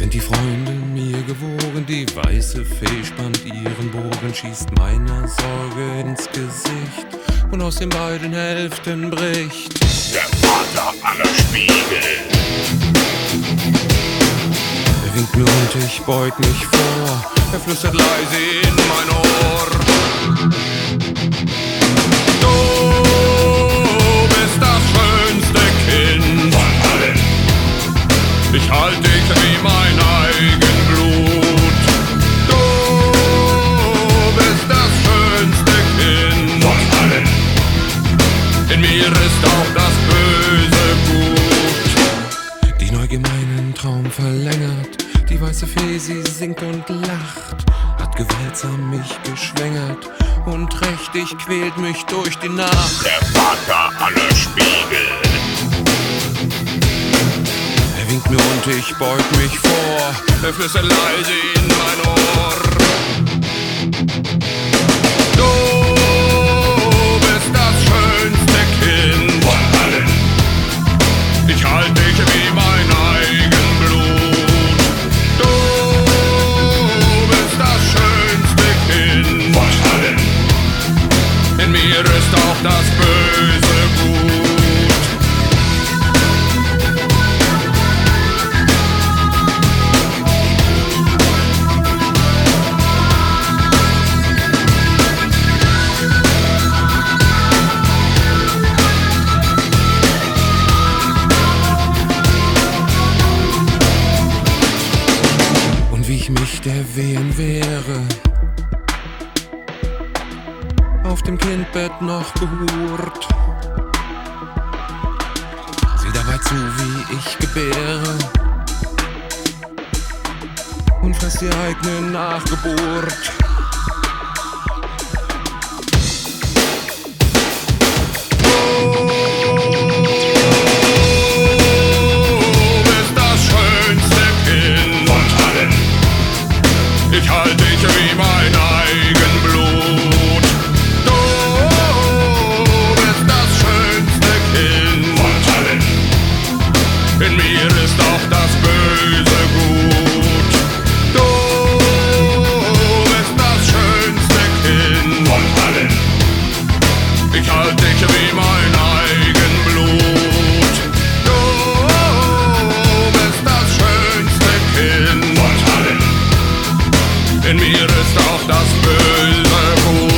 Sind die Freunde mir gewogen, die weiße Fee spannt ihren Bogen, schießt meiner Sorge ins Gesicht und aus den beiden Hälften bricht der Vater aller Spiegel. Er winkt mir und ich beug mich vor, er flüstert leise in mein Ohr. Mir ist auch das Böse gut. Die Neugier meinen Traum verlängert. Die weiße Fee, sie singt und lacht. Hat gewaltsam mich geschwängert und trächtig quält mich durch die Nacht. Der Vater aller Spiegel. Er winkt mir und ich beug mich vor. Er flüstert leise in mein Ohr. Du auf dem Kindbett noch gehurt. Sieh dabei zu, wie ich gebäre und fress die eigene Nachgeburt. Ich halte dich wie mein eigen In mir ist auch das Böse gut.